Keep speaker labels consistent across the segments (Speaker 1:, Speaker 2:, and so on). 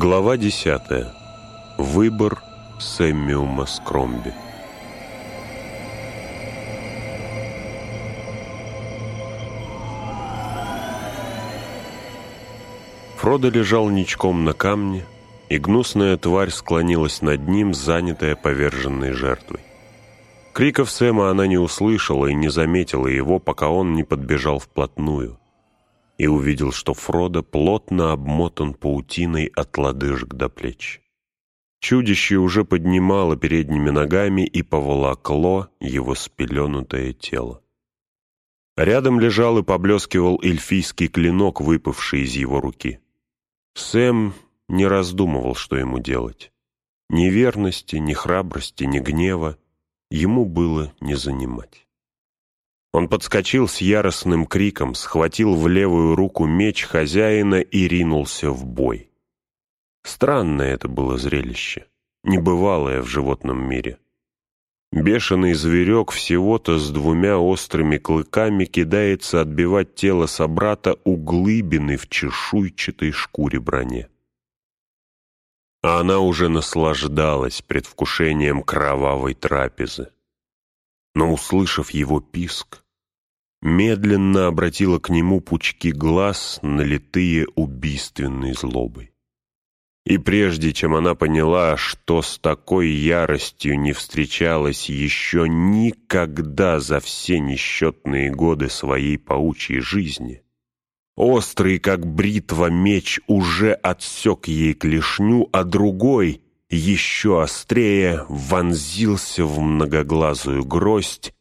Speaker 1: Глава 10. Выбор Сэммиума Скромби. Фродо лежал ничком на камне, и гнусная тварь склонилась над ним, занятая поверженной жертвой. Криков Сэма она не услышала и не заметила его, пока он не подбежал вплотную, и увидел, что Фродо плотно обмотан паутиной от лодыжек до плеч. Чудище уже поднимало передними ногами и поволокло его спеленутое тело. Рядом лежал и поблескивал эльфийский клинок, выпавший из его руки. Сэм не раздумывал, что ему делать. Ни верности, ни храбрости, ни гнева ему было не занимать. Он подскочил с яростным криком, схватил в левую руку меч хозяина и ринулся в бой. Странное это было зрелище, небывалое в животном мире. Бешеный зверек всего-то с двумя острыми клыками кидается отбивать тело собрата углыбины в чешуйчатой шкуре броне. А она уже наслаждалась предвкушением кровавой трапезы. Но, услышав его писк, медленно обратила к нему пучки глаз, налитые убийственной злобой. И прежде чем она поняла, что с такой яростью не встречалась еще никогда за все несчетные годы своей паучьей жизни, острый, как бритва, меч уже отсек ей клешню, а другой, еще острее, вонзился в многоглазую гроздь,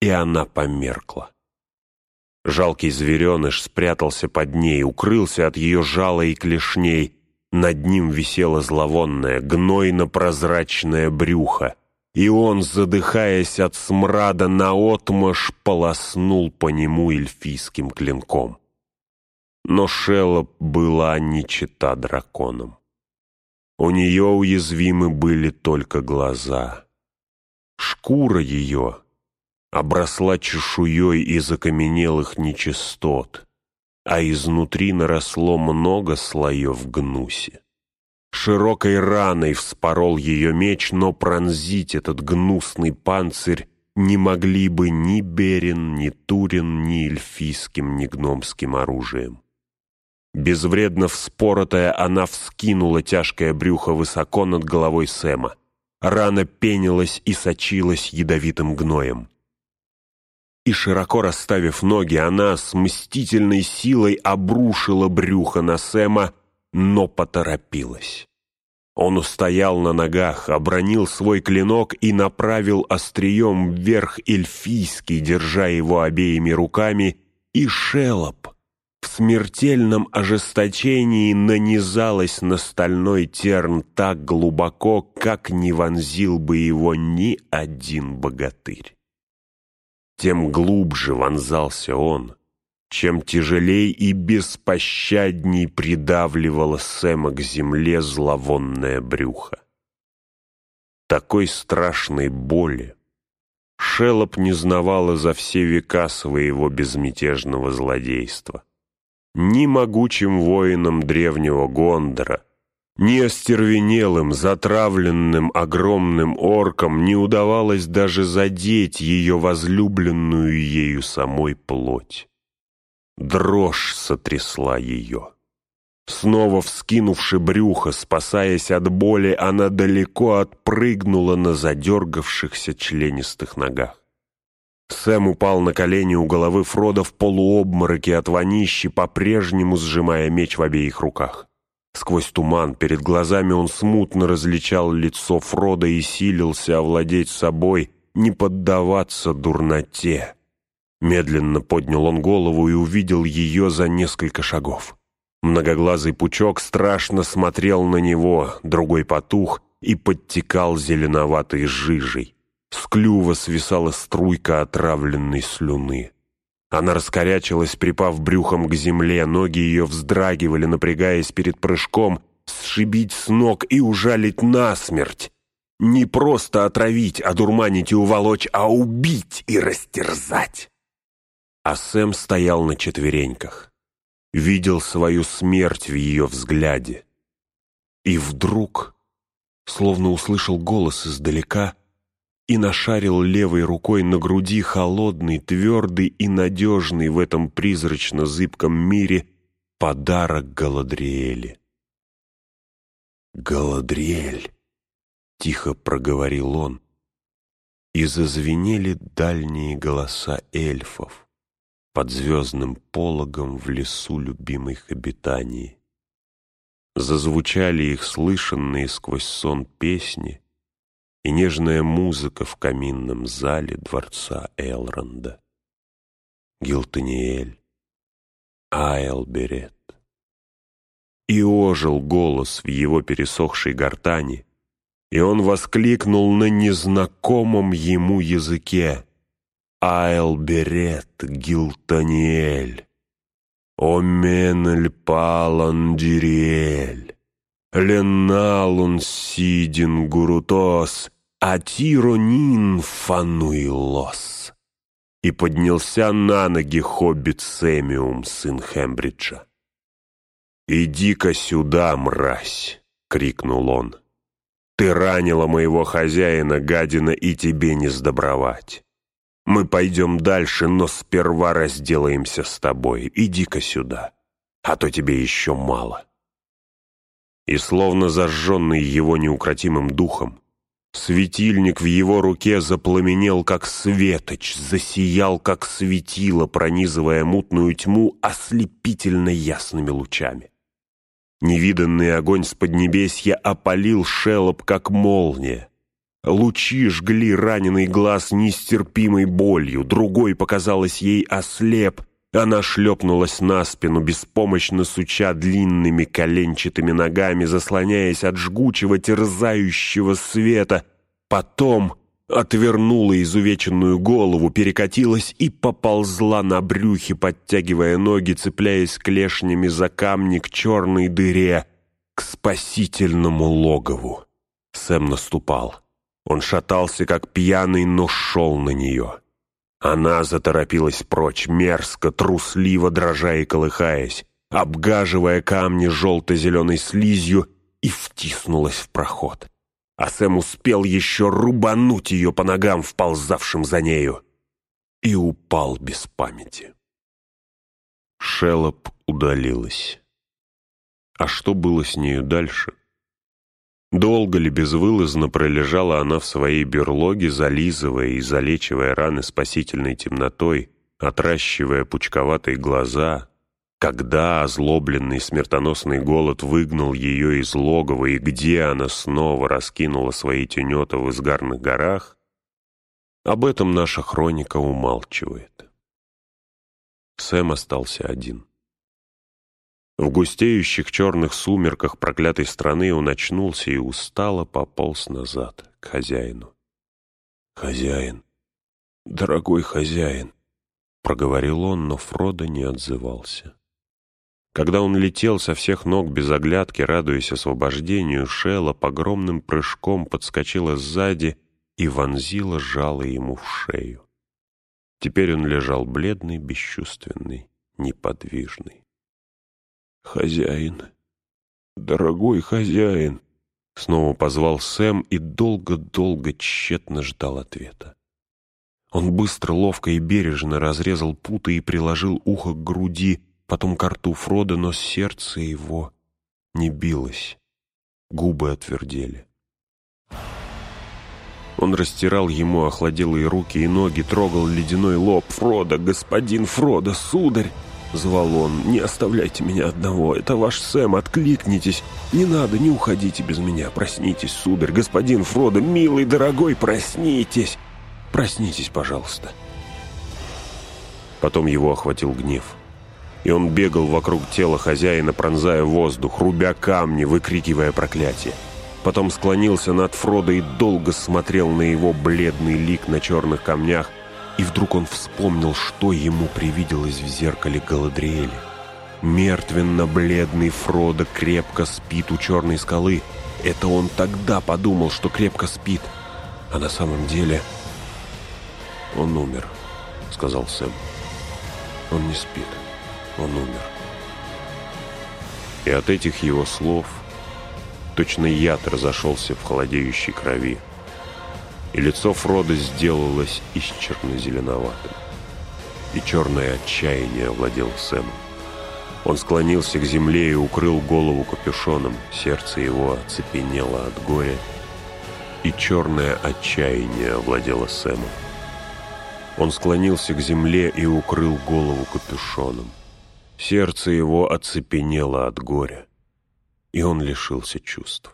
Speaker 1: и она померкла. Жалкий звереныш спрятался под ней, укрылся от ее жала и клешней — над ним висело зловонное, гнойно-прозрачное брюхо, и он, задыхаясь от смрада, наотмашь полоснул по нему эльфийским клинком. Но Шелоп была не чета драконом. У нее уязвимы были только глаза. Шкура ее обросла чешуей из окаменелых нечистот, а изнутри наросло много слоев гнуси. Широкой раной вспорол ее меч, но пронзить этот гнусный панцирь не могли бы ни Берин, ни Турин, ни эльфийским, ни гномским оружием. Безвредно вспоротая, она вскинула тяжкое брюхо высоко над головой Сэма. Рана пенилась и сочилась ядовитым гноем и, широко расставив ноги, она с мстительной силой обрушила брюхо на Сэма, но поторопилась. Он устоял на ногах, обронил свой клинок и направил острием вверх эльфийский, держа его обеими руками, и шелоп в смертельном ожесточении нанизалась на стальной терн так глубоко, как не вонзил бы его ни один богатырь тем глубже вонзался он, чем тяжелей и беспощадней придавливало Сэма к земле зловонное брюхо. Такой страшной боли Шелоп не знавала за все века своего безмятежного злодейства. Ни могучим воинам древнего Гондора — ни остервенелым, затравленным огромным оркам не удавалось даже задеть ее возлюбленную ею самой плоть. Дрожь сотрясла ее. Снова вскинувши брюхо, спасаясь от боли, она далеко отпрыгнула на задергавшихся членистых ногах. Сэм упал на колени у головы Фрода в полуобмороке от вонищи, по-прежнему сжимая меч в обеих руках. Сквозь туман перед глазами он смутно различал лицо Фрода и силился овладеть собой, не поддаваться дурноте. Медленно поднял он голову и увидел ее за несколько шагов. Многоглазый пучок страшно смотрел на него, другой потух и подтекал зеленоватой жижей. С клюва свисала струйка отравленной слюны. Она раскорячилась, припав брюхом к земле, ноги ее вздрагивали, напрягаясь перед прыжком, сшибить с ног и ужалить насмерть. Не просто отравить, одурманить и уволочь, а убить и растерзать. А Сэм стоял на четвереньках. Видел свою смерть в ее взгляде. И вдруг, словно услышал голос издалека, и нашарил левой рукой на груди холодный, твердый и надежный в этом призрачно-зыбком мире подарок Галадриэле. «Галадриэль!» — тихо проговорил он, и зазвенели дальние голоса эльфов под звездным пологом в лесу любимых обитаний. Зазвучали их слышанные сквозь сон песни, и нежная музыка в каминном зале дворца Элронда. Гилтаниэль, Айлберет. И ожил голос в его пересохшей гортани, и он воскликнул на незнакомом ему языке «Айлберет Гилтаниэль, Оменель Паландириэль». Леналун сидин гурутос, атиронин фануилос. И поднялся на ноги хоббит Сэмиум, сын Хембриджа. «Иди-ка сюда, мразь!» — крикнул он. «Ты ранила моего хозяина, гадина, и тебе не сдобровать. Мы пойдем дальше, но сперва разделаемся с тобой. Иди-ка сюда, а то тебе еще мало» и, словно зажженный его неукротимым духом, светильник в его руке запламенел, как светоч, засиял, как светило, пронизывая мутную тьму ослепительно ясными лучами. Невиданный огонь с поднебесья опалил шелоп, как молния. Лучи жгли раненый глаз нестерпимой болью, другой, показалось ей, ослеп — она шлепнулась на спину, беспомощно суча длинными коленчатыми ногами, заслоняясь от жгучего терзающего света. Потом отвернула изувеченную голову, перекатилась и поползла на брюхе, подтягивая ноги, цепляясь клешнями за камни к черной дыре, к спасительному логову. Сэм наступал. Он шатался, как пьяный, но шел на нее. Она заторопилась прочь, мерзко, трусливо дрожа и колыхаясь, обгаживая камни желто-зеленой слизью и втиснулась в проход. А Сэм успел еще рубануть ее по ногам, вползавшим за нею, и упал без памяти. Шелоп удалилась. А что было с нею дальше? Долго ли безвылазно пролежала она в своей берлоге, зализывая и залечивая раны спасительной темнотой, отращивая пучковатые глаза, когда озлобленный смертоносный голод выгнал ее из логова и где она снова раскинула свои тенета в изгарных горах, об этом наша хроника умалчивает. Сэм остался один. В густеющих черных сумерках проклятой страны он очнулся и устало пополз назад, к хозяину. «Хозяин, дорогой хозяин», — проговорил он, но Фродо не отзывался. Когда он летел со всех ног без оглядки, радуясь освобождению, Шела погромным прыжком подскочила сзади и вонзила жало ему в шею. Теперь он лежал бледный, бесчувственный, неподвижный. «Хозяин, дорогой хозяин!» Снова позвал Сэм и долго-долго тщетно ждал ответа. Он быстро, ловко и бережно разрезал путы и приложил ухо к груди, потом к рту Фрода, но сердце его не билось, губы отвердели. Он растирал ему охладелые руки и ноги, трогал ледяной лоб. «Фродо, господин Фродо, сударь!» — звал он. «Не оставляйте меня одного. Это ваш Сэм. Откликнитесь. Не надо, не уходите без меня. Проснитесь, сударь. Господин Фродо, милый, дорогой, проснитесь. Проснитесь, пожалуйста». Потом его охватил гнев. И он бегал вокруг тела хозяина, пронзая воздух, рубя камни, выкрикивая проклятие. Потом склонился над Фродо и долго смотрел на его бледный лик на черных камнях, и вдруг он вспомнил, что ему привиделось в зеркале Галадриэля. Мертвенно-бледный Фродо крепко спит у черной скалы. Это он тогда подумал, что крепко спит. А на самом деле... «Он умер», — сказал Сэм. «Он не спит. Он умер». И от этих его слов точно яд разошелся в холодеющей крови. И лицо Фрода сделалось исчерно-зеленоватым. И черное отчаяние овладело Сэмом. Он склонился к земле и укрыл голову капюшоном. Сердце его оцепенело от горя, и черное отчаяние овладело Сэмом. Он склонился к земле и укрыл голову капюшоном. Сердце его оцепенело от горя, и он лишился чувств.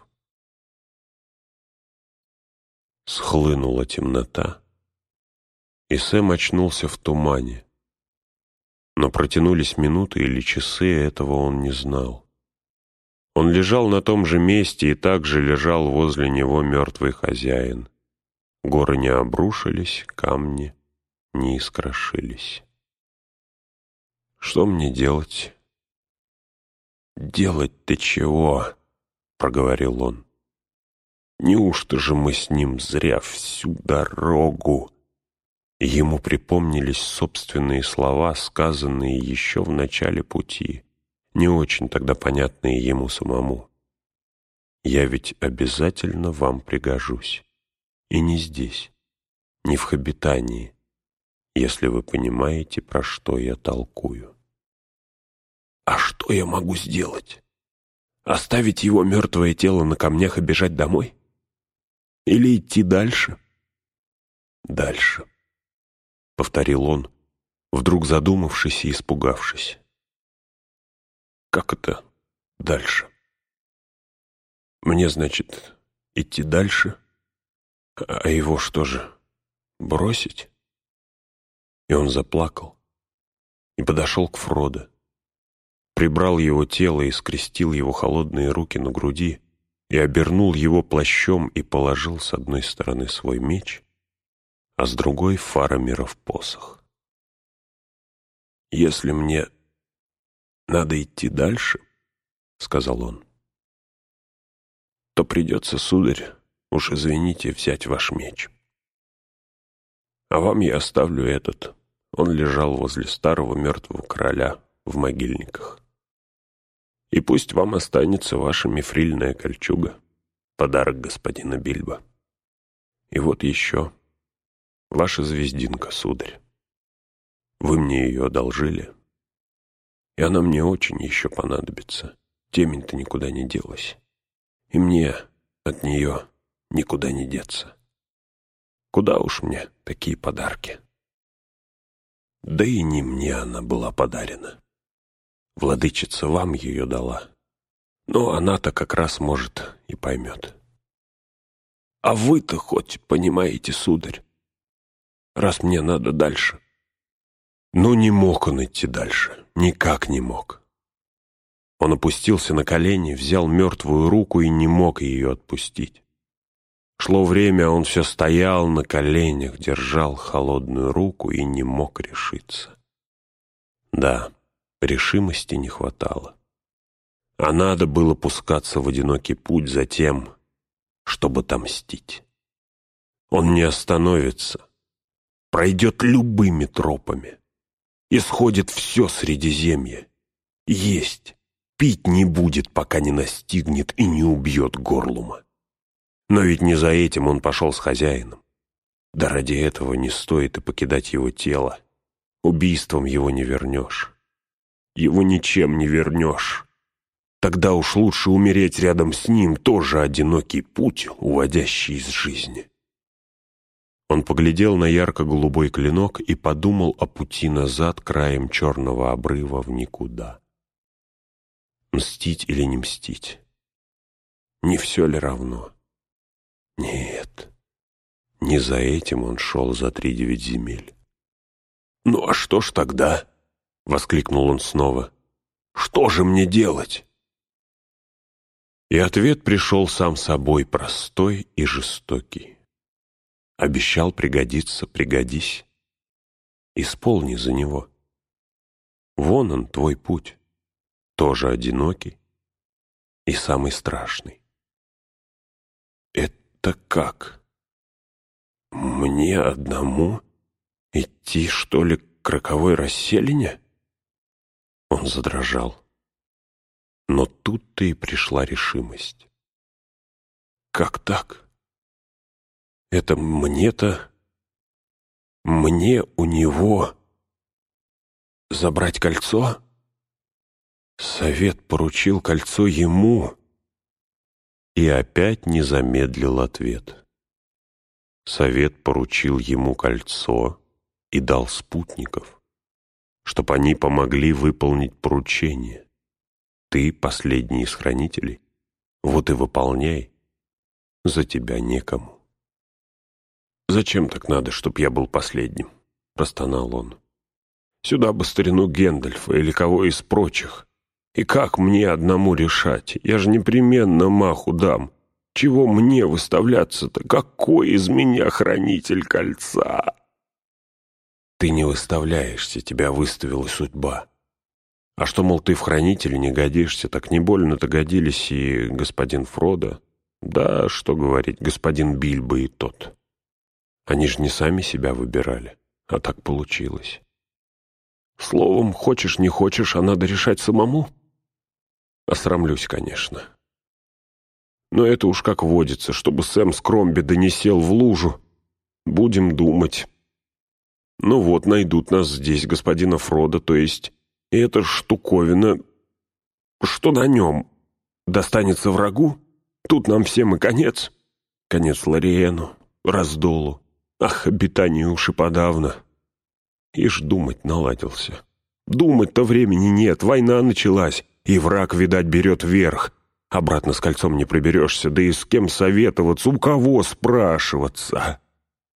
Speaker 1: Схлынула темнота, и Сэм очнулся в тумане. Но протянулись минуты или часы, этого он не знал. Он лежал на том же месте, и также лежал возле него мертвый хозяин. Горы не обрушились, камни не искрошились. Что мне делать? «Делать-то чего?» — проговорил он. «Неужто же мы с ним зря всю дорогу?» Ему припомнились собственные слова, сказанные еще в начале пути, не очень тогда понятные ему самому. «Я ведь обязательно вам пригожусь. И не здесь, не в Хобитании, если вы понимаете, про что я толкую. А что я могу сделать? Оставить его мертвое тело на камнях и бежать домой? Или идти дальше? Дальше, — повторил он, вдруг задумавшись и испугавшись. Как это дальше? Мне, значит, идти дальше? А его что же, бросить? И он заплакал и подошел к Фродо. Прибрал его тело и скрестил его холодные руки на груди и обернул его плащом и положил с одной стороны свой меч, а с другой — Фарамиров посох. «Если мне надо идти дальше, — сказал он, — то придется, сударь, уж извините, взять ваш меч. А вам я оставлю этот, он лежал возле старого мертвого короля в могильниках. И пусть вам останется ваша мифрильная кольчуга, подарок господина Бильбо. И вот еще ваша звездинка, сударь. Вы мне ее одолжили, и она мне очень еще понадобится. Темень-то никуда не делась, и мне от нее никуда не деться. Куда уж мне такие подарки? Да и не мне она была подарена. Владычица вам ее дала. Но она-то как раз, может, и поймет. А вы-то хоть понимаете, сударь, раз мне надо дальше. Ну, не мог он идти дальше, никак не мог. Он опустился на колени, взял мертвую руку и не мог ее отпустить. Шло время, он все стоял на коленях, держал холодную руку и не мог решиться. Да, решимости не хватало. А надо было пускаться в одинокий путь за тем, чтобы отомстить. Он не остановится, пройдет любыми тропами, исходит все Средиземье, есть, пить не будет, пока не настигнет и не убьет горлума. Но ведь не за этим он пошел с хозяином. Да ради этого не стоит и покидать его тело. Убийством его не вернешь. Его ничем не вернешь. Тогда уж лучше умереть рядом с ним, тоже одинокий путь, уводящий из жизни. Он поглядел на ярко-голубой клинок и подумал о пути назад краем черного обрыва в никуда. Мстить или не мстить? Не все ли равно? Нет, не за этим он шел за три девять земель. «Ну а что ж тогда?» — воскликнул он снова. «Что же мне делать?» И ответ пришел сам собой, простой и жестокий. Обещал пригодиться, пригодись. Исполни за него. Вон он, твой путь, тоже одинокий и самый страшный. «Это как? Мне одному идти, что ли, к роковой расселине?» Он задрожал. Но тут-то и пришла решимость. как так? Это мне-то... Мне у него... Забрать кольцо? Совет поручил кольцо ему. И опять не замедлил ответ. Совет поручил ему кольцо и дал спутников, чтобы они помогли выполнить поручение. Ты последний из хранителей, вот и выполняй. За тебя некому. «Зачем так надо, чтоб я был последним?» — простонал он. «Сюда бы старину Гендальфа или кого из прочих. И как мне одному решать? Я же непременно маху дам. Чего мне выставляться-то? Какой из меня хранитель кольца?» «Ты не выставляешься, тебя выставила судьба. А что, мол, ты в хранителе не годишься, так не больно-то годились и господин Фродо. Да, что говорить, господин Бильбо и тот». Они же не сами себя выбирали, а так получилось. Словом, хочешь, не хочешь, а надо решать самому. Осрамлюсь, конечно. Но это уж как водится, чтобы Сэм Скромби донесел в лужу. Будем думать. Ну вот, найдут нас здесь, господина Фрода, то есть эта штуковина, что на нем, достанется врагу? Тут нам всем и конец. Конец Лориену, Раздолу, Ах, обитание уж и подавно. Ишь думать наладился. Думать-то времени нет, война началась, и враг, видать, берет верх. Обратно с кольцом не приберешься, да и с кем советоваться, у кого спрашиваться.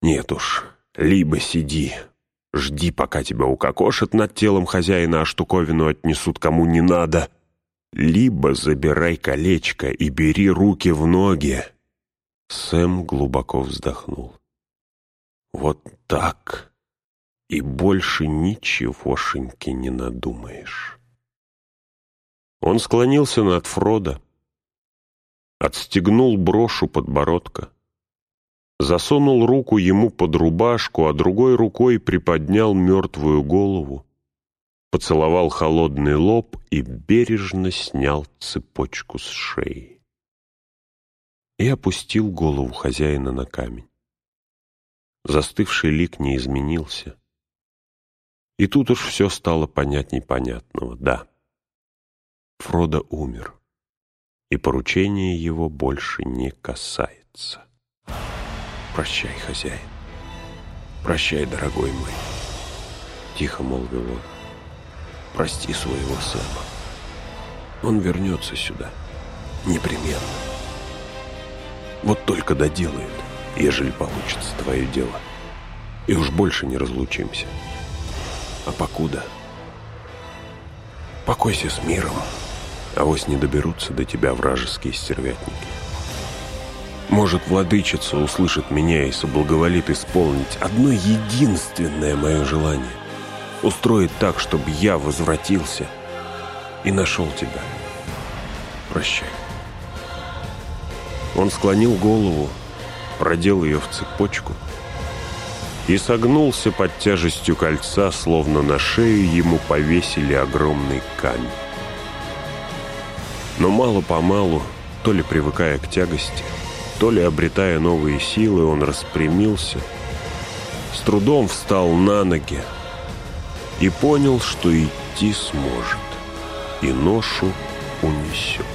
Speaker 1: Нет уж, либо сиди, жди, пока тебя укокошат над телом хозяина, а штуковину отнесут кому не надо, либо забирай колечко и бери руки в ноги. Сэм глубоко вздохнул. Вот так. И больше ничегошеньки не надумаешь. Он склонился над Фродо, отстегнул брошу подбородка, засунул руку ему под рубашку, а другой рукой приподнял мертвую голову, поцеловал холодный лоб и бережно снял цепочку с шеи. И опустил голову хозяина на камень. Застывший лик не изменился. И тут уж все стало понять непонятного. Да, Фродо умер, и поручение его больше не касается. «Прощай, хозяин, прощай, дорогой мой», — тихо молвил он. «Прости своего Сэма. Он вернется сюда, непременно. Вот только доделает» ежели получится твое дело. И уж больше не разлучимся. А покуда... Покойся с миром, а вось не доберутся до тебя вражеские стервятники. Может, владычица услышит меня и соблаговолит исполнить одно единственное мое желание. Устроить так, чтобы я возвратился и нашел тебя. Прощай. Он склонил голову, продел ее в цепочку и согнулся под тяжестью кольца, словно на шею ему повесили огромный камень. Но мало-помалу, то ли привыкая к тягости, то ли обретая новые силы, он распрямился, с трудом встал на ноги и понял, что идти сможет, и ношу унесет.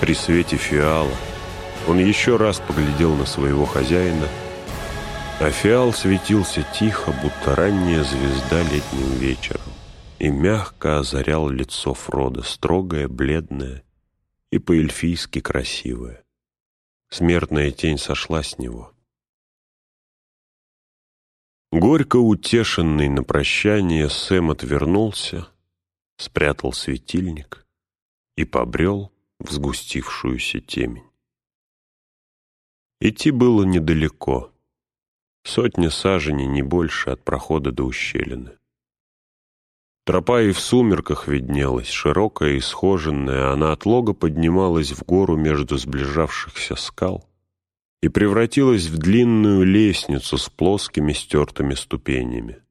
Speaker 1: При свете фиала он еще раз поглядел на своего хозяина, а фиал светился тихо, будто ранняя звезда летним вечером, и мягко озарял лицо Фрода, строгое, бледное и по-эльфийски красивое. Смертная тень сошла с него. Горько утешенный на прощание, Сэм отвернулся, спрятал светильник и побрел в сгустившуюся темень. Идти было недалеко. Сотня саженей, не больше, от прохода до ущелины. Тропа и в сумерках виднелась, широкая и схоженная, она от лога поднималась в гору между сближавшихся скал и превратилась в длинную лестницу с плоскими стертыми ступенями.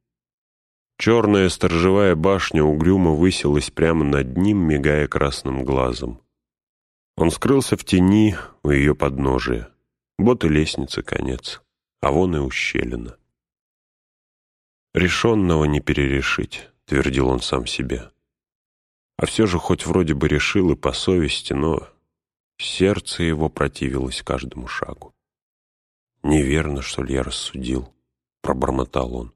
Speaker 1: Черная сторожевая башня угрюмо высилась прямо над ним, мигая красным глазом. Он скрылся в тени у ее подножия. Вот и лестница конец, а вон и ущелина. «Решенного не перерешить», — твердил он сам себе. А все же хоть вроде бы решил и по совести, но сердце его противилось каждому шагу. «Неверно, что ли, я рассудил», — пробормотал он.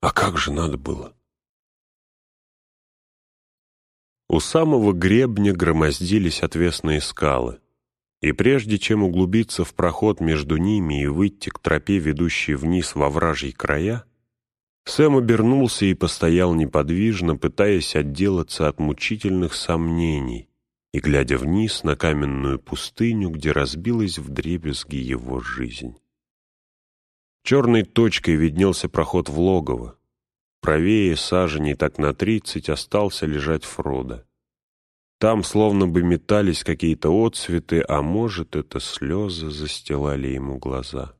Speaker 1: «А как же надо было?» У самого гребня громоздились отвесные скалы, и прежде чем углубиться в проход между ними и выйти к тропе, ведущей вниз во вражьи края, Сэм обернулся и постоял неподвижно, пытаясь отделаться от мучительных сомнений и глядя вниз на каменную пустыню, где разбилась вдребезги его жизнь. Черной точкой виднелся проход в логово. Правее саженей так на тридцать остался лежать Фродо. Там словно бы метались какие-то отцветы, а может, это слезы застилали ему глаза.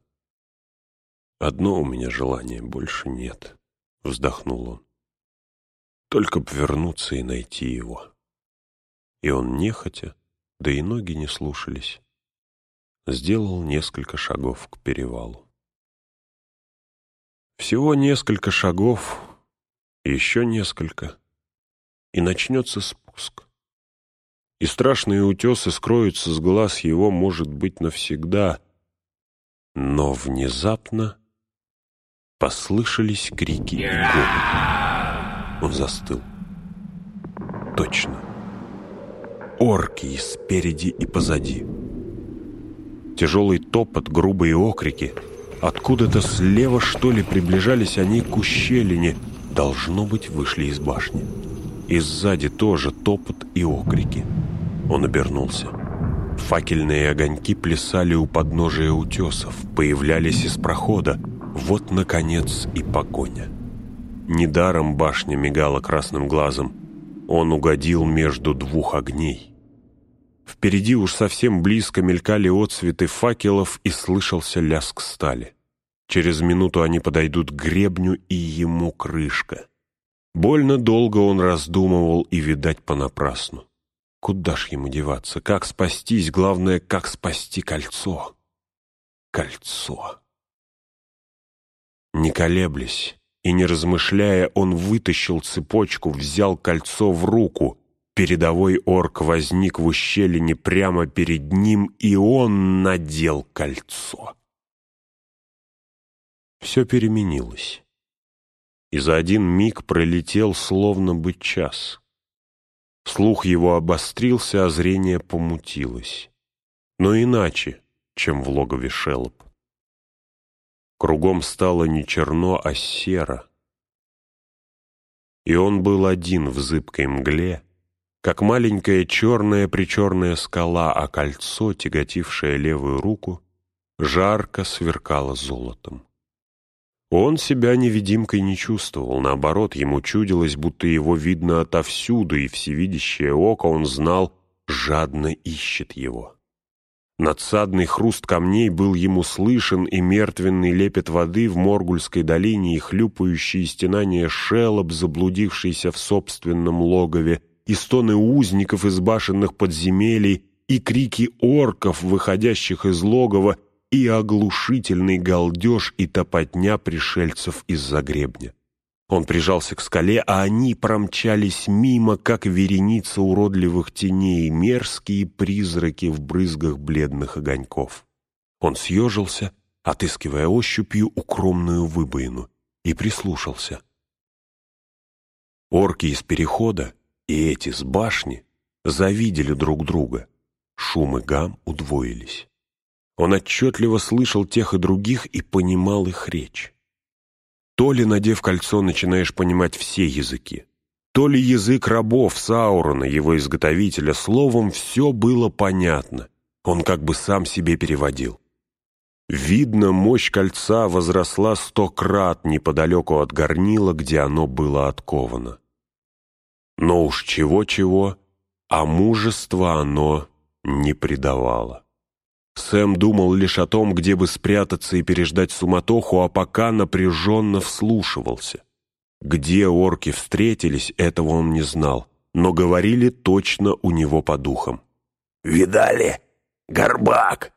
Speaker 1: «Одно у меня желание, больше нет», — вздохнул он. «Только б вернуться и найти его». И он нехотя, да и ноги не слушались, сделал несколько шагов к перевалу. Всего несколько шагов, еще несколько, и начнется спуск. И страшные утесы скроются с глаз его, может быть, навсегда. Но внезапно послышались крики и голод. Он застыл. Точно. Орки и спереди и позади. Тяжелый топот, грубые окрики — Откуда-то слева, что ли, приближались они к ущелине. Должно быть, вышли из башни. И сзади тоже топот и окрики. Он обернулся. Факельные огоньки плясали у подножия утесов, появлялись из прохода. Вот, наконец, и погоня. Недаром башня мигала красным глазом. Он угодил между двух огней. Впереди уж совсем близко мелькали отсветы факелов и слышался лязг стали. Через минуту они подойдут к гребню, и ему крышка. Больно долго он раздумывал и, видать, понапрасну. Куда ж ему деваться? Как спастись? Главное, как спасти кольцо? Кольцо. Не колеблясь и не размышляя, он вытащил цепочку, взял кольцо в руку — Передовой орк возник в ущелине прямо перед ним, и он надел кольцо. Все переменилось. И за один миг пролетел словно бы час. Слух его обострился, а зрение помутилось. Но иначе, чем в логове Шелоп. Кругом стало не черно, а серо. И он был один в зыбкой мгле, как маленькая черная-причерная скала, а кольцо, тяготившее левую руку, жарко сверкало золотом. Он себя невидимкой не чувствовал, наоборот, ему чудилось, будто его видно отовсюду, и всевидящее око он знал, жадно ищет его. Надсадный хруст камней был ему слышен, и мертвенный лепет воды в Моргульской долине, и хлюпающие стенания шелоб, заблудившийся в собственном логове, и стоны узников из башенных подземелий, и крики орков, выходящих из логова, и оглушительный галдеж и топотня пришельцев из-за гребня. Он прижался к скале, а они промчались мимо, как вереница уродливых теней, мерзкие призраки в брызгах бледных огоньков. Он съежился, отыскивая ощупью укромную выбоину, и прислушался. Орки из перехода и эти с башни завидели друг друга. Шум и гам удвоились. Он отчетливо слышал тех и других и понимал их речь. То ли, надев кольцо, начинаешь понимать все языки, то ли язык рабов Саурона, его изготовителя, словом, все было понятно. Он как бы сам себе переводил. Видно, мощь кольца возросла сто крат неподалеку от горнила, где оно было отковано. Но уж чего-чего, а мужества оно не придавало. Сэм думал лишь о том, где бы спрятаться и переждать суматоху, а пока напряженно вслушивался. Где орки встретились, этого он не знал, но говорили точно у него по духам.
Speaker 2: видали? Горбак!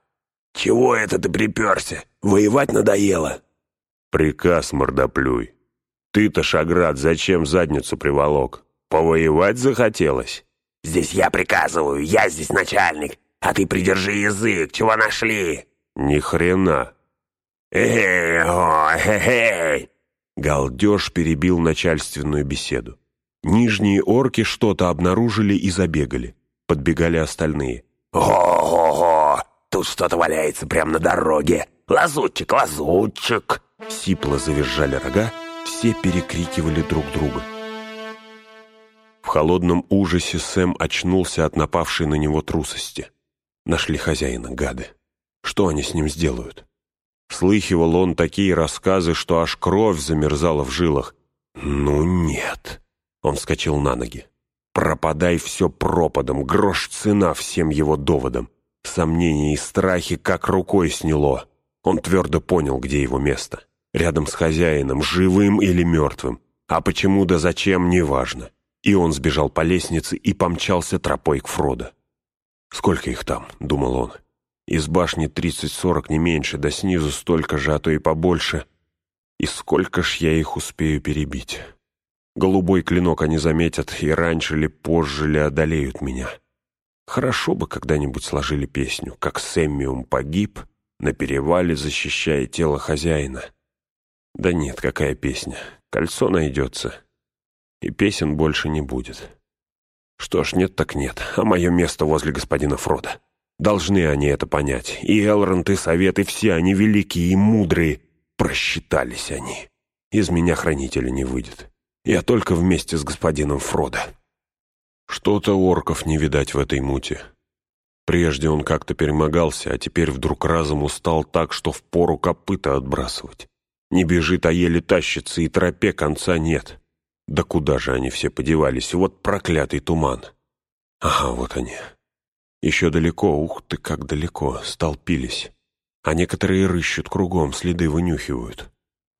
Speaker 2: Чего это ты приперся? Воевать надоело?»
Speaker 1: «Приказ, мордоплюй. Ты-то, Шаград, зачем задницу приволок? Повоевать захотелось?»
Speaker 2: «Здесь я приказываю, я здесь начальник, а ты придержи язык, чего нашли?»
Speaker 1: «Ни хрена!»
Speaker 2: «Эй, ой, эй!»
Speaker 1: Галдеж перебил начальственную беседу. Нижние орки что-то обнаружили и забегали. Подбегали остальные.
Speaker 2: «Ого-го! Тут что-то валяется прямо на дороге! Лазутчик, лазутчик!»
Speaker 1: Сипло завизжали рога, все перекрикивали друг друга. В холодном ужасе Сэм очнулся от напавшей на него трусости. Нашли хозяина, гады. Что они с ним сделают? Слыхивал он такие рассказы, что аж кровь замерзала в жилах. «Ну нет!» Он вскочил на ноги. «Пропадай все пропадом, грош цена всем его доводам. Сомнения и страхи как рукой сняло. Он твердо понял, где его место. Рядом с хозяином, живым или мертвым. А почему да зачем, неважно. И он сбежал по лестнице и помчался тропой к Фродо. «Сколько их там?» — думал он. «Из башни тридцать-сорок не меньше, да снизу столько же, а то и побольше. И сколько ж я их успею перебить? Голубой клинок они заметят, и раньше ли, позже ли одолеют меня. Хорошо бы когда-нибудь сложили песню, как Сэммиум погиб, на перевале защищая тело хозяина. Да нет, какая песня, кольцо найдется, и песен больше не будет». Что ж, нет так нет, а мое место возле господина Фрода. Должны они это понять. И Элронд, и Совет, и все они великие и мудрые. Просчитались они. Из меня хранителя не выйдет. Я только вместе с господином Фрода. Что-то орков не видать в этой муте. Прежде он как-то перемогался, а теперь вдруг разом устал так, что впору копыта отбрасывать. Не бежит, а еле тащится, и тропе конца нет. Да куда же они все подевались? Вот проклятый туман. Ага, вот они. Еще далеко, ух ты, как далеко, столпились. А некоторые рыщут кругом, следы вынюхивают.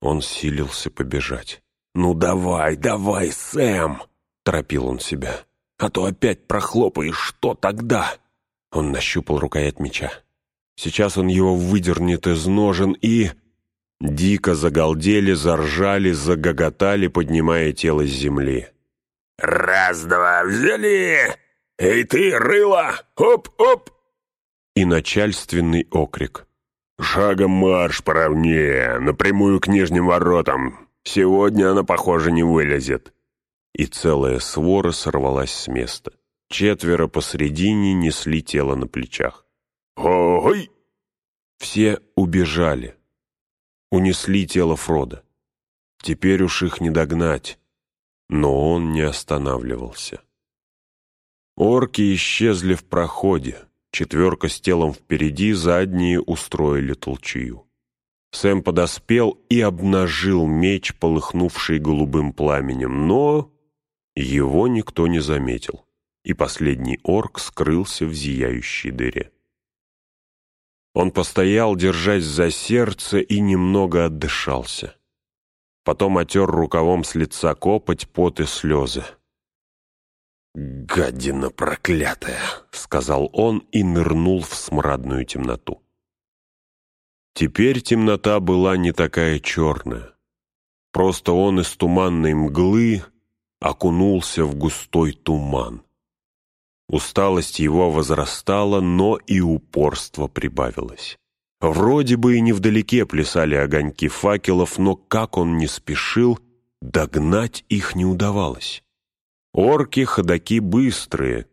Speaker 1: Он силился побежать. «Ну давай, давай, Сэм!» — торопил он себя. «А то опять прохлопаешь, что тогда?» Он нащупал рукоять меча. Сейчас он его выдернет из ножен и... Дико загалдели, заржали, загоготали, поднимая тело с земли.
Speaker 2: «Раз-два, взяли! Эй ты, рыло! Оп-оп!»
Speaker 1: И начальственный окрик.
Speaker 2: «Шагом марш поровнее, напрямую к нижним воротам. Сегодня она, похоже, не вылезет».
Speaker 1: И целая свора сорвалась с места. Четверо посредине несли тело на плечах.
Speaker 2: «Ой!»
Speaker 1: Все убежали унесли тело Фрода. Теперь уж их не догнать, но он не останавливался. Орки исчезли в проходе, четверка с телом впереди, задние устроили толчью. Сэм подоспел и обнажил меч, полыхнувший голубым пламенем, но его никто не заметил, и последний орк скрылся в зияющей дыре. Он постоял, держась за сердце, и немного отдышался. Потом отер рукавом с лица копоть, пот и слезы.
Speaker 2: «Гадина проклятая!»
Speaker 1: — сказал он и нырнул в смрадную темноту. Теперь темнота была не такая черная. Просто он из туманной мглы окунулся в густой туман. Усталость его возрастала, но и упорство прибавилось. Вроде бы и невдалеке плясали огоньки факелов, но как он не спешил, догнать их не удавалось. Орки ходаки быстрые,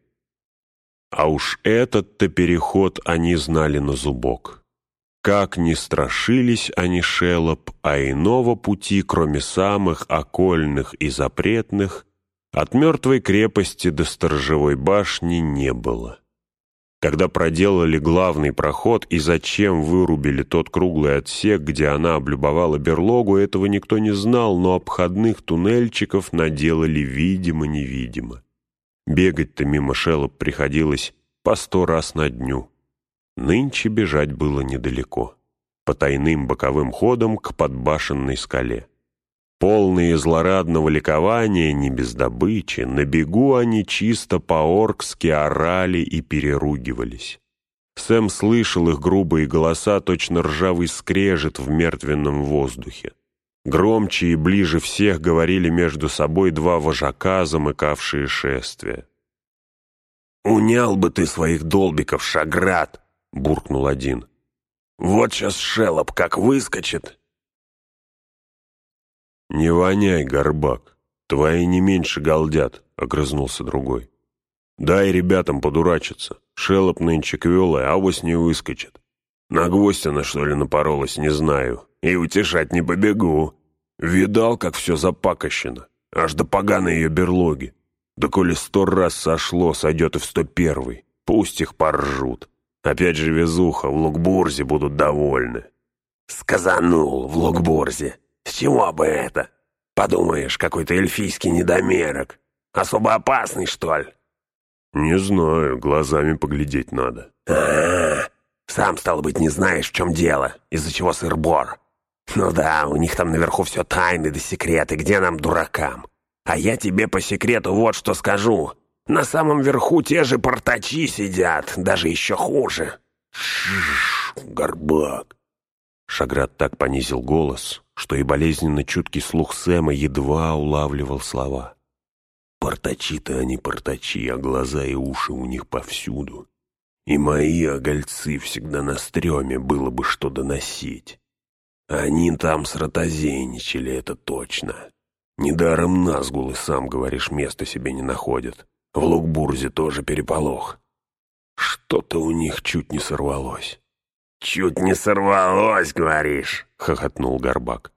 Speaker 1: а уж этот-то переход они знали на зубок. Как ни страшились они шелоп, а иного пути, кроме самых окольных и запретных, от мертвой крепости до сторожевой башни не было. Когда проделали главный проход и зачем вырубили тот круглый отсек, где она облюбовала берлогу, этого никто не знал, но обходных туннельчиков наделали видимо-невидимо. Бегать-то мимо шелоп приходилось по сто раз на дню. Нынче бежать было недалеко, по тайным боковым ходам к подбашенной скале. Полные злорадного ликования, не без добычи, на бегу они чисто по-оркски орали и переругивались. Сэм слышал их грубые голоса, точно ржавый скрежет в мертвенном воздухе. Громче и ближе всех говорили между собой два вожака, замыкавшие шествие.
Speaker 2: «Унял бы ты своих долбиков, Шаград!» — буркнул один. «Вот сейчас шелоп как выскочит!»
Speaker 1: «Не воняй, горбак, твои не меньше галдят», — огрызнулся другой. «Дай ребятам подурачиться. Шелоп нынче квелая, авось не выскочит. На гвоздь она, что ли, напоролась, не знаю. И утешать не побегу. Видал, как все запакощено. Аж до поганой ее берлоги. Да коли сто раз сошло, сойдет и в сто первый. Пусть их поржут. Опять же везуха, в Лукбурзе будут довольны.
Speaker 2: Сказанул в Лукбурзе. С чего бы это? Подумаешь, какой-то эльфийский недомерок. Особо опасный, что ли?
Speaker 1: «Не знаю, глазами поглядеть надо».
Speaker 2: А, -а, а Сам, стало быть, не знаешь, в чем дело, из-за чего сыр-бор. Ну да, у них там наверху все тайны да секреты, где нам, дуракам? А я тебе по секрету вот что скажу. На самом верху те же портачи сидят, даже еще хуже. Шш, горбак.
Speaker 1: Шаград так понизил голос, что и болезненно чуткий слух Сэма едва улавливал слова. Портачи-то они портачи, а глаза и уши у них повсюду. И мои огольцы всегда на стреме было бы что доносить. Они там сротозейничали, это точно. Недаром Назгул и сам, говоришь, места себе не находят. В Лукбурзе тоже переполох. Что-то у них чуть не сорвалось.
Speaker 2: «Чуть не сорвалось, говоришь?»
Speaker 1: — хохотнул Горбак.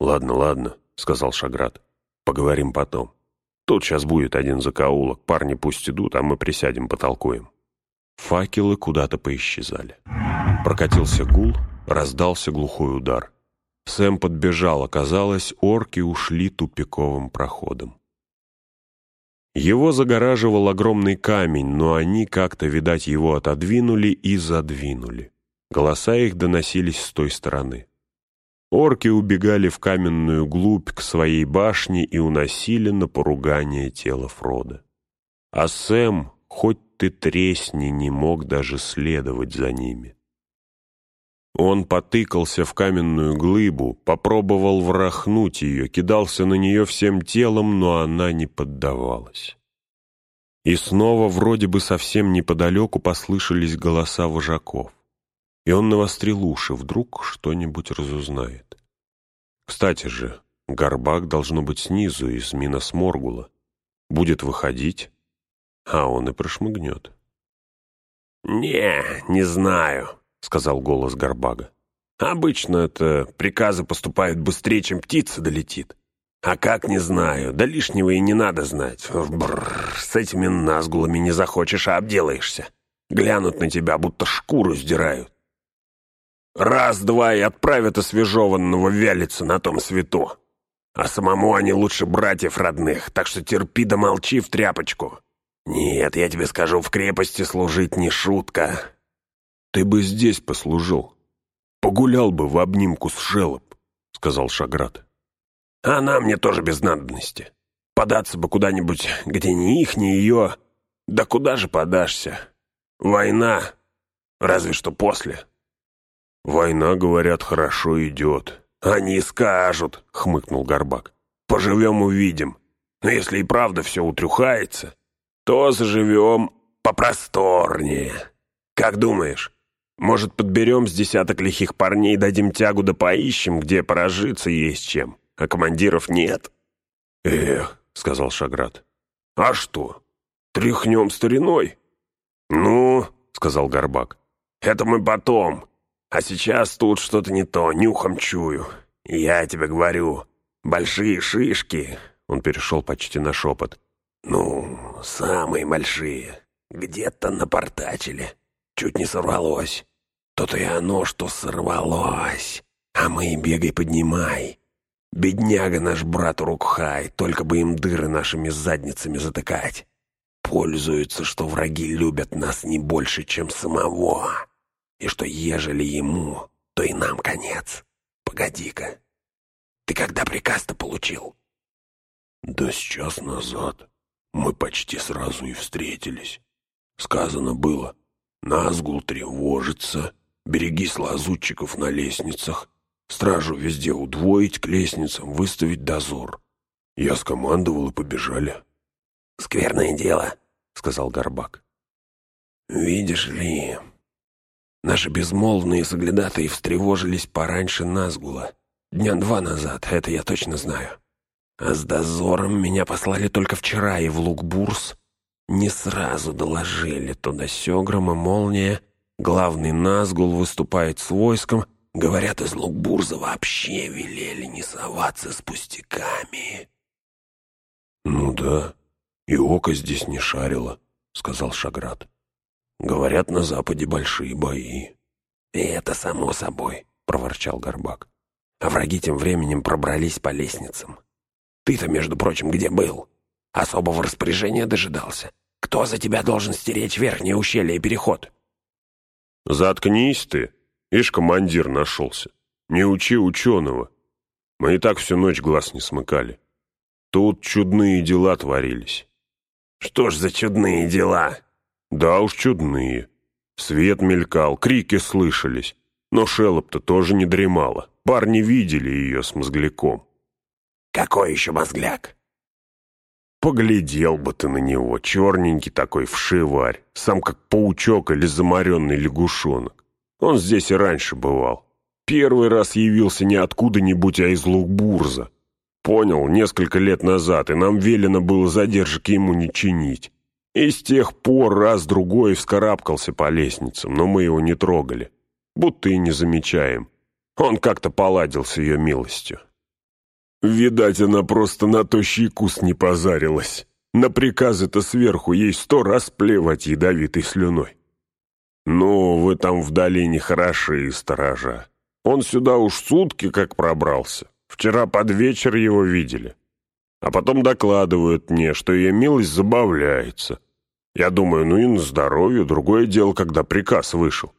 Speaker 1: «Ладно, ладно», — сказал Шаград. «Поговорим потом. Тут сейчас будет один закоулок, парни пусть идут, а мы присядем, потолкуем». Факелы куда-то поисчезали. Прокатился гул, раздался глухой удар. Сэм подбежал, оказалось, орки ушли тупиковым проходом. Его загораживал огромный камень, но они как-то, видать, его отодвинули и задвинули. Голоса их доносились с той стороны. Орки убегали в каменную глубь к своей башне и уносили на поругание тело Фрода. А Сэм, хоть ты тресни, не мог даже следовать за ними. Он потыкался в каменную глыбу, попробовал врахнуть ее, кидался на нее всем телом, но она не поддавалась. И снова вроде бы совсем неподалеку послышались голоса вожаков и он навострил уши, вдруг что-нибудь разузнает. Кстати же, горбак должно быть снизу, из Миносморгула. Будет выходить, а он и прошмыгнет.
Speaker 2: «Не, не знаю», — сказал голос Горбага. «Обычно это приказы поступают быстрее, чем птица долетит. А как, не знаю, да лишнего и не надо знать. Бррр, с этими назгулами не захочешь, а обделаешься. Глянут на тебя, будто шкуру сдирают. Раз-два и отправят освежеванного вялиться на том свету. А самому они лучше братьев родных, так что терпи да молчи в тряпочку. Нет, я тебе скажу, в крепости служить не шутка.
Speaker 1: Ты бы здесь послужил. Погулял бы в обнимку с Шелоп, сказал Шаград.
Speaker 2: Она мне тоже без надобности. Податься бы куда-нибудь, где ни их, ни ее. Да куда же подашься? Война. Разве что после.
Speaker 1: «Война, говорят, хорошо идет».
Speaker 2: «Они скажут», — хмыкнул Горбак. «Поживем, увидим. Но если и правда все утрюхается, то заживем попросторнее. Как думаешь, может, подберем с десяток лихих парней, дадим тягу да поищем, где порожиться есть чем, а командиров нет?»
Speaker 1: «Эх», — сказал Шаград.
Speaker 2: «А что, тряхнем стариной?» «Ну», — сказал Горбак, — «это мы потом. А сейчас тут что-то не то, нюхом чую. Я тебе говорю, большие шишки...» Он перешел почти на шепот. «Ну, самые большие. Где-то напортачили. Чуть не сорвалось. То-то и оно, что сорвалось. А мы и бегай поднимай. Бедняга наш брат Рукхай, только бы им дыры нашими задницами затыкать. Пользуются, что враги любят нас не больше, чем самого и что ежели ему, то и нам конец. Погоди-ка». Ты когда приказ-то получил?»
Speaker 3: «Да с час назад. Мы почти сразу и встретились. Сказано было, Назгул тревожится, берегись лазутчиков на лестницах, стражу везде удвоить, к лестницам выставить дозор. Я скомандовал и побежали».
Speaker 2: «Скверное дело», — сказал Горбак. «Видишь ли, наши безмолвные соглядатые встревожились пораньше Назгула. Дня два назад, это я точно знаю. А с дозором меня послали только вчера, и в Лукбурс не сразу доложили. Туда Сёграм и Молния, главный Назгул выступает с войском. Говорят, из Лукбурза вообще велели не соваться с пустяками.
Speaker 3: «Ну да, и око здесь не шарило», — сказал Шаград. «Говорят, на западе большие бои».
Speaker 2: «И это само собой», — проворчал Горбак. А враги тем временем пробрались по лестницам. Ты-то, между прочим, где был? Особого распоряжения дожидался. Кто за тебя должен стеречь верхнее ущелье и переход?»
Speaker 1: «Заткнись ты!» Ишь, командир нашелся. Не учи ученого. Мы и так всю ночь глаз не смыкали. Тут чудные дела творились.
Speaker 2: Что ж за чудные дела?
Speaker 1: Да уж чудные. Свет мелькал, крики слышались. Но Шелоп-то тоже не дремала. Парни видели ее с мозгляком.
Speaker 2: Какой еще мозгляк?
Speaker 1: Поглядел бы ты на него, черненький такой вшиварь, сам как паучок или замаренный лягушонок. Он здесь и раньше бывал. Первый раз явился не откуда-нибудь, а из Лукбурза. Понял, несколько лет назад, и нам велено было задержки ему не чинить. И с тех пор раз-другой вскарабкался по лестницам, но мы его не трогали. Будто и не замечаем. Он как-то поладил с ее милостью. Видать, она просто на тощий кус не позарилась. На приказы-то сверху ей сто раз плевать ядовитой слюной. «Ну, вы там в долине хороши, сторожа. Он сюда уж сутки как пробрался. Вчера под вечер его видели. А потом докладывают мне, что ее милость забавляется. Я думаю, ну и на здоровье, другое дело, когда приказ вышел.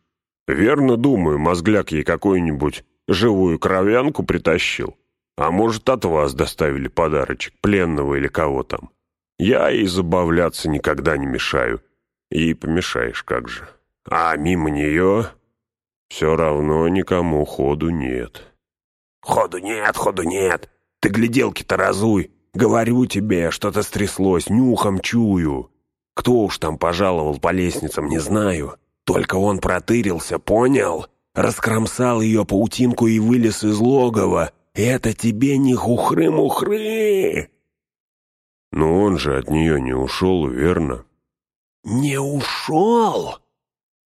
Speaker 1: Верно думаю, мозгляк ей какую-нибудь живую кровянку притащил. А может, от вас доставили подарочек, пленного или кого там. Я ей забавляться никогда не мешаю. И помешаешь, как же. А мимо нее все равно никому ходу нет.
Speaker 2: Ходу нет, ходу нет. Ты гляделки-то разуй. Говорю тебе, что-то стряслось, нюхом чую. Кто уж там пожаловал по лестницам, не знаю. Только он протырился, понял? Раскромсал ее паутинку и вылез из логова. Это тебе не хухры-мухры!»
Speaker 1: «Но он же от нее не ушел, верно?»
Speaker 2: «Не ушел?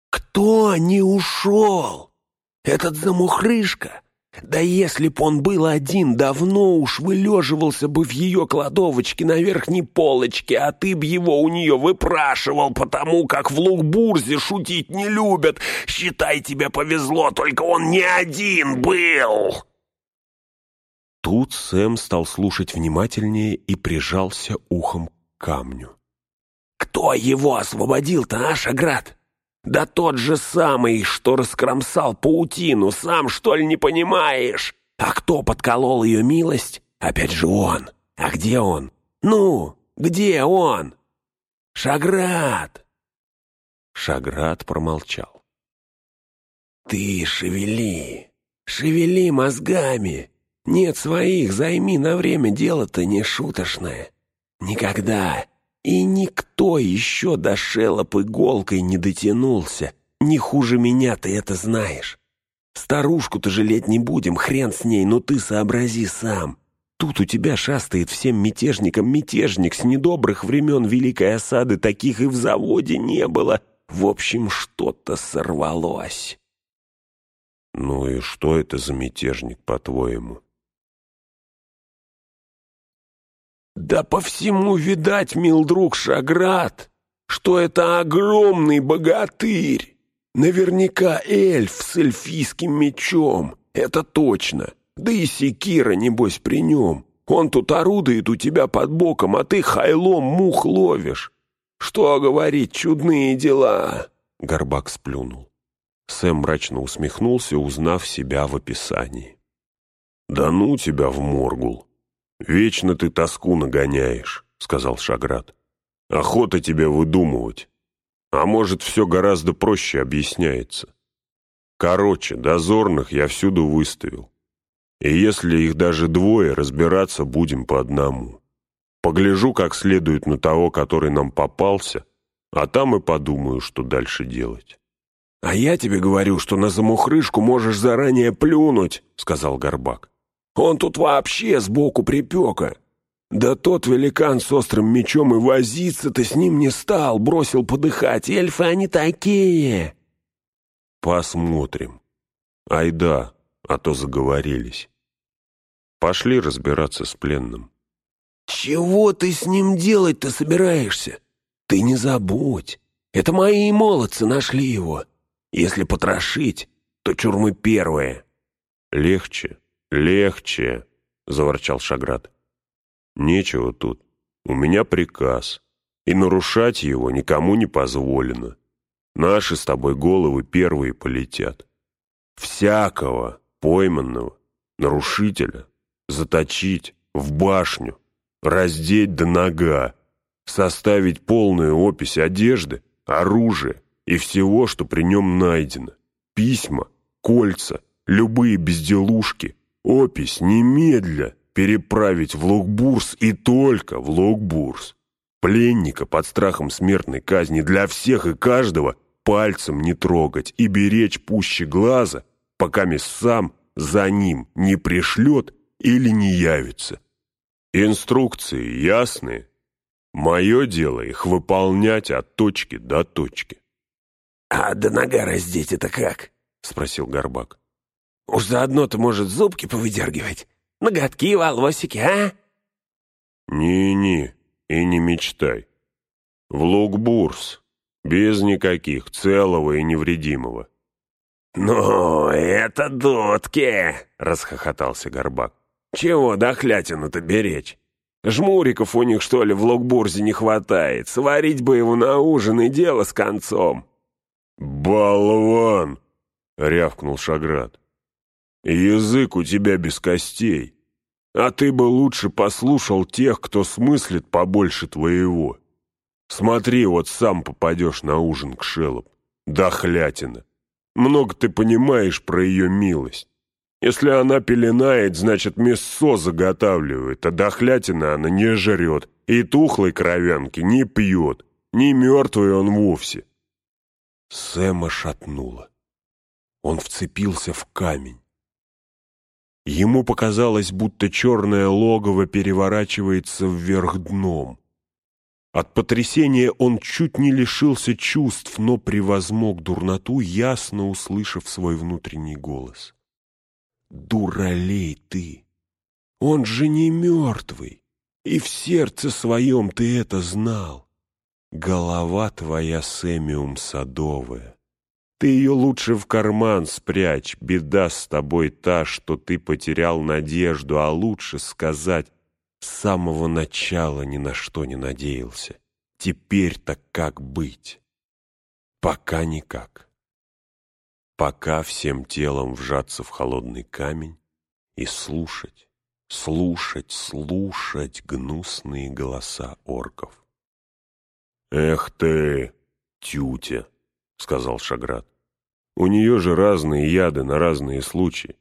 Speaker 2: Кто не ушел? Этот замухрышка? Да если б он был один, давно уж вылеживался бы в ее кладовочке на верхней полочке, а ты б его у нее выпрашивал, потому как в Лукбурзе шутить не любят. Считай, тебе повезло, только он не один был!»
Speaker 1: Тут Сэм стал слушать внимательнее и прижался ухом к камню.
Speaker 2: «Кто его освободил-то, а, Шаград? Да тот же самый, что раскромсал паутину, сам, что ли, не понимаешь? А кто подколол ее милость? Опять же он. А где он? Ну, где он? Шаград!»
Speaker 1: Шаград промолчал.
Speaker 2: «Ты шевели, шевели мозгами!» Нет своих, займи на время, дело-то не шуточное. Никогда. И никто еще до шелоп иголкой не дотянулся. Не хуже меня ты это знаешь. Старушку-то жалеть не будем, хрен с ней, но ты сообрази сам. Тут у тебя шастает всем мятежникам мятежник с недобрых времен Великой осады, таких и в заводе не было. В общем, что-то сорвалось.
Speaker 1: Ну и что это за мятежник, по-твоему?
Speaker 2: Да по всему видать, мил друг Шаград, что это огромный богатырь. Наверняка эльф с эльфийским мечом, это точно. Да и секира, небось, при нем. Он тут орудует у тебя под боком, а ты хайлом мух ловишь. Что говорить, чудные дела!»
Speaker 1: Горбак сплюнул. Сэм мрачно усмехнулся, узнав себя в описании. «Да ну тебя в моргул! Вечно ты тоску нагоняешь», — сказал Шаград. «Охота тебя выдумывать. А может, все гораздо проще объясняется. Короче, дозорных я всюду выставил. И если их даже двое, разбираться будем по одному. Погляжу как следует на того, который нам попался, а там и подумаю, что дальше делать».
Speaker 2: «А я тебе говорю, что на замухрышку можешь заранее плюнуть», — сказал Горбак. «Он тут вообще сбоку припека. Да тот великан с острым мечом и возиться-то с ним не стал, бросил подыхать. Эльфы они такие!»
Speaker 1: «Посмотрим. Ай да, а то заговорились. Пошли разбираться с пленным».
Speaker 2: «Чего ты с ним делать-то собираешься? Ты не забудь. Это мои молодцы нашли его. Если потрошить, то чурмы первые».
Speaker 1: «Легче, легче», — заворчал Шаград. «Нечего тут. У меня приказ, и нарушать его никому не позволено. Наши с тобой головы первые полетят. Всякого пойманного, нарушителя, заточить в башню, раздеть до нога, составить полную опись одежды, оружия, и всего, что при нем найдено. Письма, кольца, любые безделушки, опись немедля переправить в Локбурс и только в Локбурс. Пленника под страхом смертной казни для всех и каждого пальцем не трогать и беречь пуще глаза, пока мисс сам за ним не пришлет или не явится. Инструкции ясные. Мое дело их выполнять от точки до точки.
Speaker 2: «А до нога раздеть это как?» — спросил Горбак. «Уж заодно-то, может, зубки повыдергивать? Ноготки, волосики, а?»
Speaker 1: «Не-не, и не мечтай. В Лукбурс, без никаких, целого и невредимого».
Speaker 2: «Ну, это дотки!» — расхохотался Горбак. «Чего дохлятину-то беречь? Жмуриков у них, что ли, в Локбурзе не хватает? Сварить бы его на ужин и дело с концом!»
Speaker 1: «Болван!» — рявкнул Шаград. «Язык у тебя без костей, а ты бы лучше послушал тех, кто смыслит побольше твоего. Смотри, вот сам попадешь на ужин к Шелоп. Дохлятина. Много ты понимаешь про ее милость. Если она пеленает, значит, мясо заготавливает, а дохлятина она не жрет, и тухлой кровянки не пьет, не мертвый он вовсе. Сэма шатнуло. Он вцепился в камень. Ему показалось, будто черное логово переворачивается вверх дном. От потрясения он чуть не лишился чувств, но превозмог дурноту, ясно услышав свой внутренний голос. «Дуралей ты! Он же не мертвый, и в сердце своем ты это знал. Голова твоя, Сэмиум, садовая. Ты ее лучше в карман спрячь, беда с тобой та, что ты потерял надежду, а лучше сказать, с самого начала ни на что не надеялся. Теперь-то как быть? Пока никак. Пока всем телом вжаться в холодный камень и слушать, слушать, слушать гнусные голоса орков. «Эх ты, тютя!» — сказал Шаград. «У нее же разные яды на разные случаи.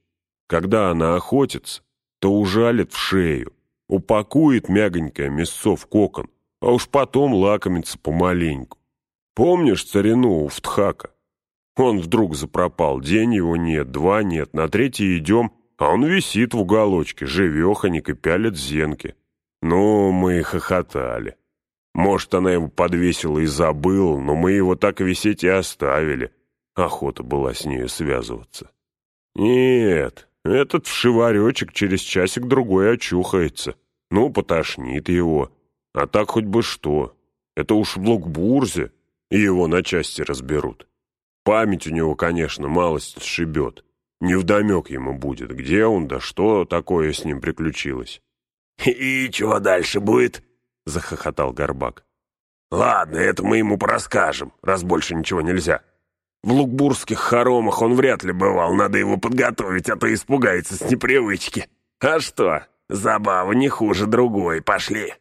Speaker 1: Когда она охотится, то ужалит в шею, упакует мягонькое мясцо в кокон, а уж потом лакомится помаленьку. Помнишь царину у Фтхака? Он вдруг запропал, день его нет, два нет, на третий идем, а он висит в уголочке, живеханик и пялит зенки. Ну, мы хохотали. Может, она его подвесила и забыла, но мы его так висеть и оставили. Охота была с нею связываться. Нет, этот вшиваречек через часик-другой очухается. Ну, потошнит его. А так хоть бы что. Это уж в Блокбурзе, и его на части разберут. Память у него, конечно, малость сшибет. Невдомек ему будет, где он, да что такое с ним приключилось.
Speaker 2: «И чего дальше будет?» — захохотал Горбак. «Ладно, это мы ему порасскажем, раз больше ничего нельзя. В лукбургских хоромах он вряд ли бывал, надо его подготовить, а то испугается с непривычки». А что, забава не хуже другой, пошли!»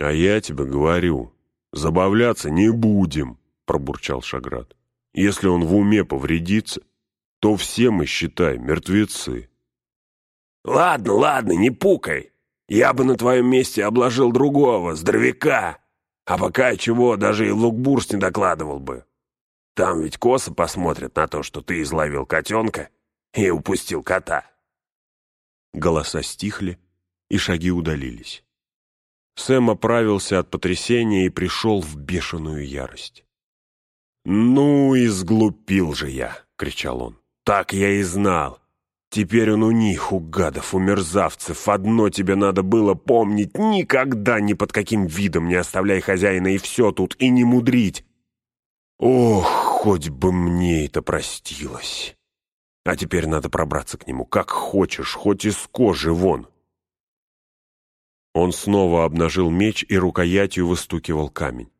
Speaker 1: «А я тебе говорю, забавляться не будем», — пробурчал Шаград. «Если он в уме повредится, то все мы, считай, мертвецы».
Speaker 2: «Ладно, ладно, не пукай. Я бы на твоем месте обложил другого, здоровяка. А пока чего, даже и Лукбурс не докладывал бы. Там ведь косо посмотрят на то, что ты изловил котенка и упустил кота».
Speaker 1: Голоса стихли, и шаги удалились. Сэм оправился от потрясения и пришел в бешеную ярость. «Ну и сглупил же я!» — кричал он. «Так я и знал! Теперь он у них, у гадов, у мерзавцев. Одно тебе надо было помнить. Никогда ни под каким видом не оставляй хозяина и все тут, и не мудрить. Ох, хоть бы мне это простилось. А теперь надо пробраться к нему, как хочешь, хоть из кожи вон. Он снова обнажил меч и рукоятью выстукивал камень.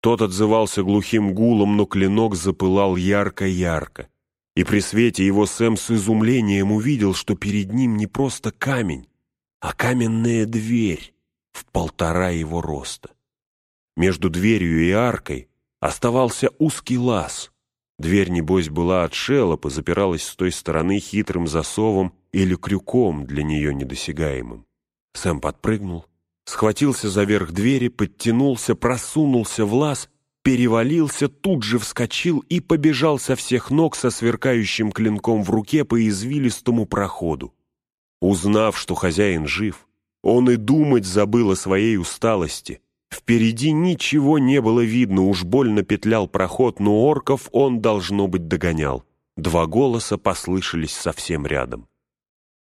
Speaker 1: Тот отзывался глухим гулом, но клинок запылал ярко-ярко. И при свете его Сэм с изумлением увидел, что перед ним не просто камень, а каменная дверь в полтора его роста. Между дверью и аркой оставался узкий лаз. Дверь, небось, была от шелоп и запиралась с той стороны хитрым засовом или крюком для нее недосягаемым. Сэм подпрыгнул, схватился за верх двери, подтянулся, просунулся в лаз, перевалился, тут же вскочил и побежал со всех ног со сверкающим клинком в руке по извилистому проходу. Узнав, что хозяин жив, он и думать забыл о своей усталости. Впереди ничего не было видно, уж больно петлял проход, но орков он, должно быть, догонял. Два голоса послышались совсем рядом.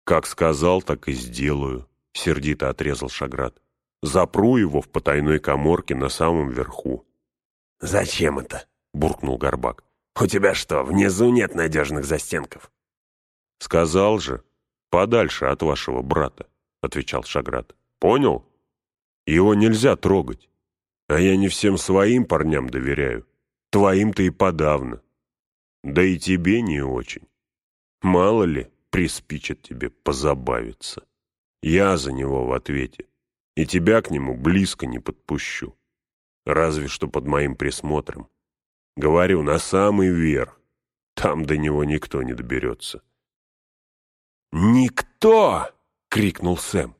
Speaker 1: «Как сказал, так и сделаю», — сердито отрезал Шаград. «Запру его в потайной коморке на самом верху».
Speaker 2: «Зачем это?» — буркнул Горбак. «У тебя что, внизу нет надежных застенков?»
Speaker 1: «Сказал же, подальше от вашего брата», — отвечал Шаград. «Понял? Его нельзя трогать. А я не всем своим парням доверяю. Твоим-то и подавно. Да и тебе не очень. Мало ли, приспичит тебе позабавиться». Я за него в ответе, и тебя к нему близко не подпущу. Разве что под моим присмотром. Говорю, на самый верх. Там до него никто не доберется.
Speaker 2: «Никто!» — крикнул Сэм.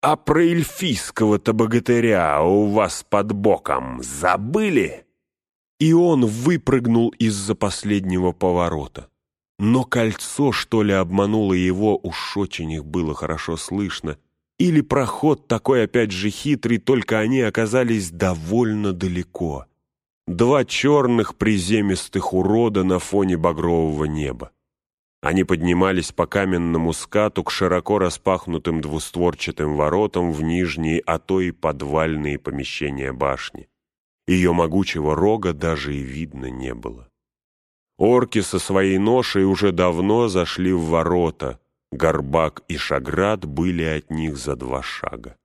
Speaker 2: «А про эльфийского-то богатыря у вас под боком забыли?»
Speaker 1: И он выпрыгнул из-за последнего поворота. Но кольцо, что ли, обмануло его, уж очень их было хорошо слышно. Или проход такой опять же хитрый, только они оказались довольно далеко. Два черных приземистых урода на фоне багрового неба. Они поднимались по каменному скату к широко распахнутым двустворчатым воротам в нижние, а то и подвальные помещения башни. Ее могучего рога даже и видно не было. Орки со своей ношей уже давно зашли в ворота. Горбак и Шаград были от них за два шага.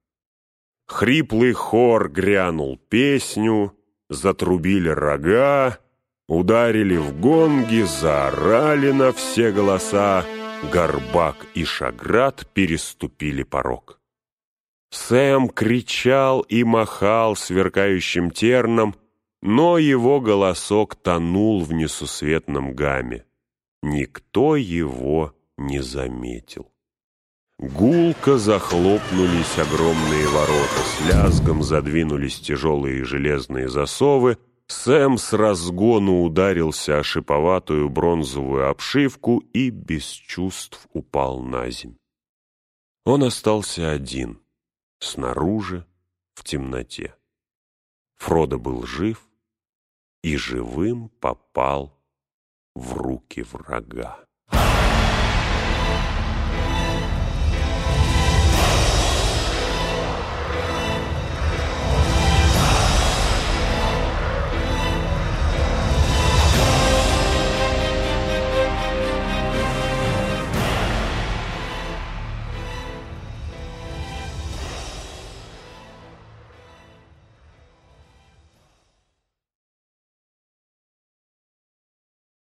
Speaker 1: Хриплый хор грянул песню, затрубили рога, ударили в гонги, заорали на все голоса. Горбак и Шаград переступили порог. Сэм кричал и махал сверкающим терном, но его голосок тонул в несусветном гамме. Никто его не заметил. Гулко захлопнулись огромные ворота, с лязгом задвинулись тяжелые железные засовы, Сэм с разгону ударился о шиповатую бронзовую обшивку и без чувств упал на земь. Он остался один, снаружи, в темноте. Фродо был жив, и живым попал в руки врага.